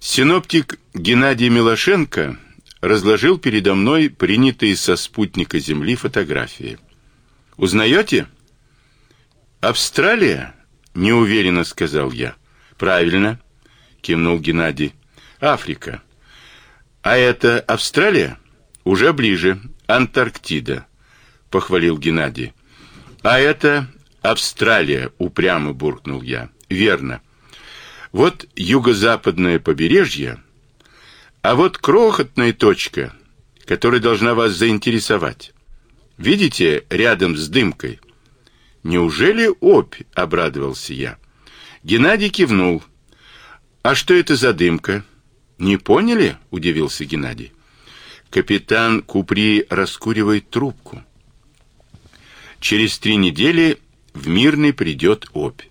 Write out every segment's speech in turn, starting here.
Синоптик Геннадий Милошенко разложил передо мной принятые со спутника Земли фотографии. Узнаете? Австралия? Неуверенно сказал я. Правильно, кивнул Геннадий. Африка. А это Австралия? Уже ближе. Антарктида, похвалил Геннадий. А это Австралия, упрямо буркнул я. Верно. Вот юго-западное побережье, а вот крохотная точка, которая должна вас заинтересовать. Видите, рядом с дымкой. Неужели опь? обрадовался я. Геннадий кивнул. А что это за дымка? Не поняли? удивился Геннадий. Капитан Купри раскуривает трубку. Через три недели в Мирный придет опь.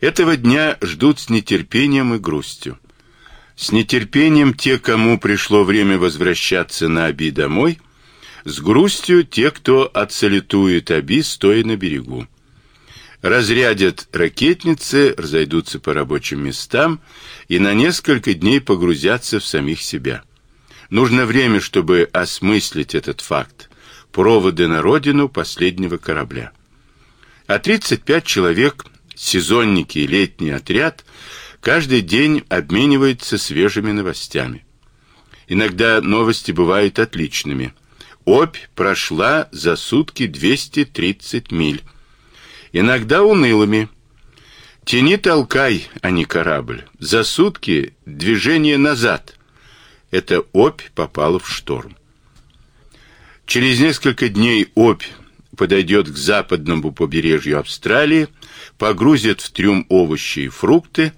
Этого дня ждут с нетерпением и грустью. С нетерпением те, кому пришло время возвращаться на Оби домой, с грустью те, кто отсалютует Оби, стоя на берегу. Разрядят ракетницы, разойдутся по рабочим местам и на несколько дней погрузятся в самих себя. Нужно время, чтобы осмыслить этот факт. Проводы на родину последнего корабля. А 35 человек сезонники и летний отряд каждый день обмениваются свежими новостями. Иногда новости бывают отличными. Обь прошла за сутки 230 миль. Иногда унылыми. Тяни толкай, а не корабль. За сутки движение назад. Это Обь попала в шторм. Через несколько дней Обь подойдет к западному побережью Австралии, погрузит в трюм овощи и фрукты,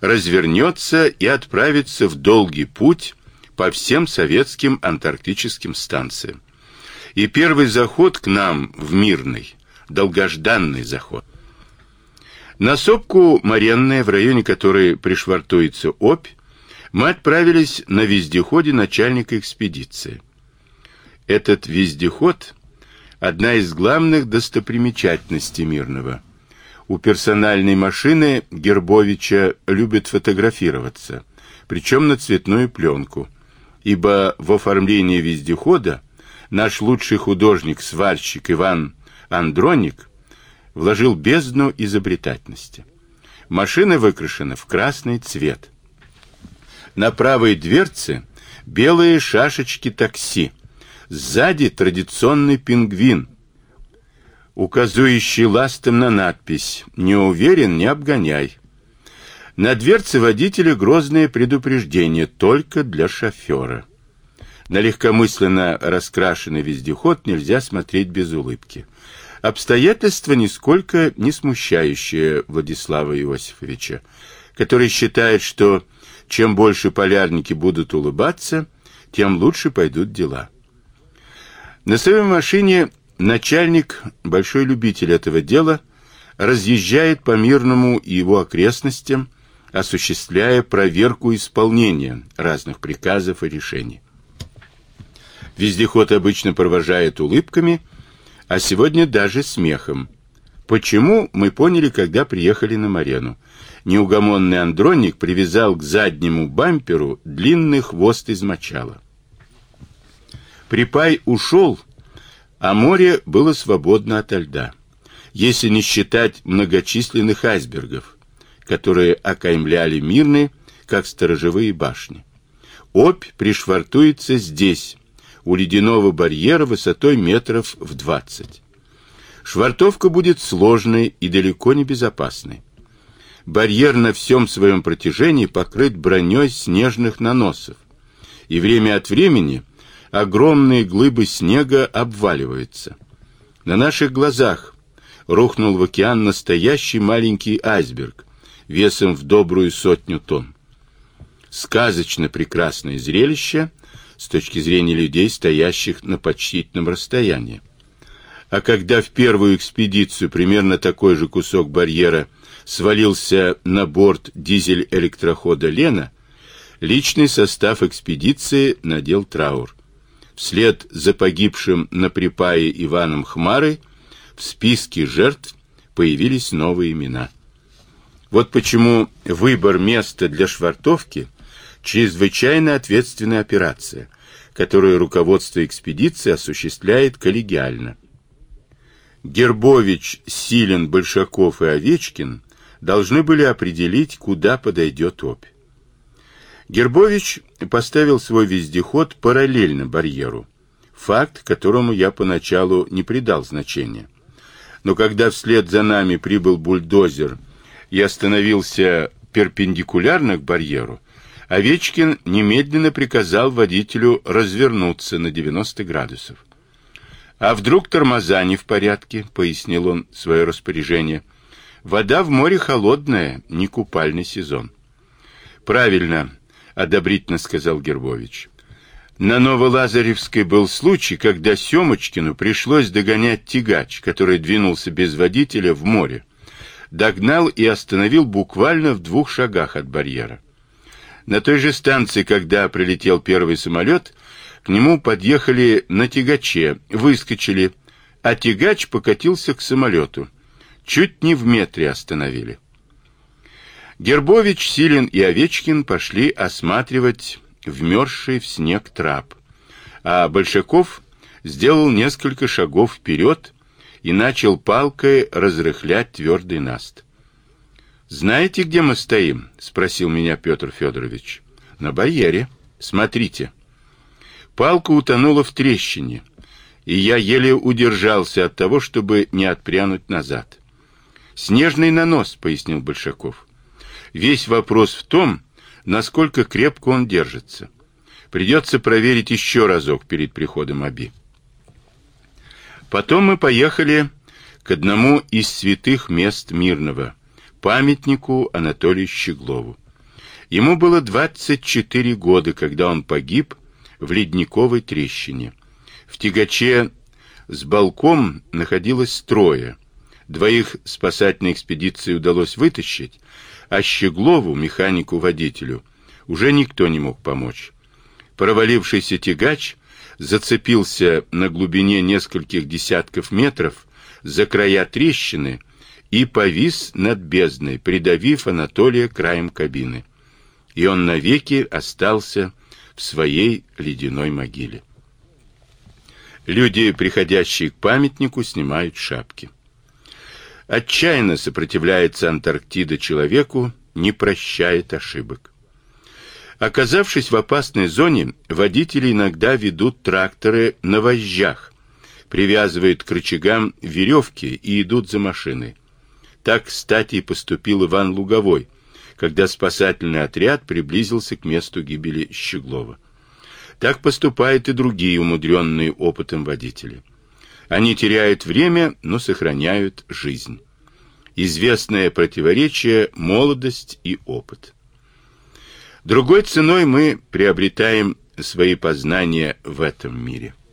развернется и отправится в долгий путь по всем советским антарктическим станциям. И первый заход к нам в Мирный, долгожданный заход. На сопку Маренная, в районе которой пришвартуется Обь, мы отправились на вездеходе начальника экспедиции. Этот вездеход одна из главных достопримечательностей Мирного. У персональной машины Гербовича любят фотографироваться, причем на цветную пленку, ибо в оформлении вездехода наш лучший художник-сварщик Иван Андроник вложил бездну изобретательности. Машина выкрашена в красный цвет. На правой дверце белые шашечки такси, Сзади традиционный пингвин, указывающий ластом на надпись «Не уверен, не обгоняй». На дверце водителя грозное предупреждение только для шофера. На легкомысленно раскрашенный вездеход нельзя смотреть без улыбки. Обстоятельства нисколько не смущающие Владислава Иосифовича, который считает, что чем больше полярники будут улыбаться, тем лучше пойдут дела. На своей машине начальник, большой любитель этого дела, разъезжает по Мирному и его окрестностям, осуществляя проверку исполнения разных приказов и решений. Вездеход обычно провожает улыбками, а сегодня даже смехом. Почему, мы поняли, когда приехали на Марену. Неугомонный андронник привязал к заднему бамперу длинный хвост из мочала. Припай ушел, а море было свободно ото льда, если не считать многочисленных айсбергов, которые окаймляли мирные, как сторожевые башни. Обь пришвартуется здесь, у ледяного барьера высотой метров в двадцать. Швартовка будет сложной и далеко не безопасной. Барьер на всем своем протяжении покрыт броней снежных наносов, и время от времени огромные глыбы снега обваливаются. На наших глазах рухнул в океан настоящий маленький айсберг весом в добрую сотню тонн. Сказочно прекрасное зрелище с точки зрения людей, стоящих на почтительном расстоянии. А когда в первую экспедицию примерно такой же кусок барьера свалился на борт дизель-электрохода Лена, личный состав экспедиции надел траур. Вслед за погибшим на припае Иваном Хмарой в списке жертв появились новые имена. Вот почему выбор места для швартовки чрезвычайно ответственная операция, которую руководство экспедиции осуществляет коллегиально. Гербович, Силин, Большаков и Овечкин должны были определить, куда подойдет опь. Гербович поставил свой вездеход параллельно барьеру, факт, которому я поначалу не придал значения. Но когда вслед за нами прибыл бульдозер и остановился перпендикулярно к барьеру, Овечкин немедленно приказал водителю развернуться на 90 градусов. «А вдруг тормоза не в порядке?» — пояснил он свое распоряжение. «Вода в море холодная, не купальный сезон». «Правильно», — одобрительно сказал Гербович. На Новолазаревской был случай, когда Семочкину пришлось догонять тягач, который двинулся без водителя в море. Догнал и остановил буквально в двух шагах от барьера. На той же станции, когда прилетел первый самолет, к нему подъехали на тягаче, выскочили, а тягач покатился к самолету. Чуть не в метре остановили. Гербович, Силин и Овечкин пошли осматривать вмерзший в снег трап. А Большаков сделал несколько шагов вперед и начал палкой разрыхлять твердый наст. «Знаете, где мы стоим?» — спросил меня Петр Федорович. «На барьере. Смотрите». Палка утонула в трещине, и я еле удержался от того, чтобы не отпрянуть назад. «Снежный нанос», — пояснил Большаков. «Весь вопрос в том, насколько крепко он держится. Придется проверить еще разок перед приходом Аби. Потом мы поехали к одному из святых мест Мирного, памятнику Анатолию Щеглову. Ему было 24 года, когда он погиб в ледниковой трещине. В тягаче с балком находилось трое. Двоих спасательной экспедиции удалось вытащить, а Щеглову, механику-водителю, уже никто не мог помочь. Провалившийся тягач зацепился на глубине нескольких десятков метров за края трещины и повис над бездной, придавив Анатолия краем кабины. И он навеки остался в своей ледяной могиле. Люди, приходящие к памятнику, снимают шапки. Отчаянно сопротивляется Антарктида человеку, не прощает ошибок. Оказавшись в опасной зоне, водители иногда ведут тракторы на вожжах, привязывают к рычагам веревки и идут за машиной. Так, кстати, и поступил Иван Луговой, когда спасательный отряд приблизился к месту гибели Щеглова. Так поступают и другие умудренные опытом водители. Они теряют время, но сохраняют жизнь. Известное противоречие – молодость и опыт. Другой ценой мы приобретаем свои познания в этом мире –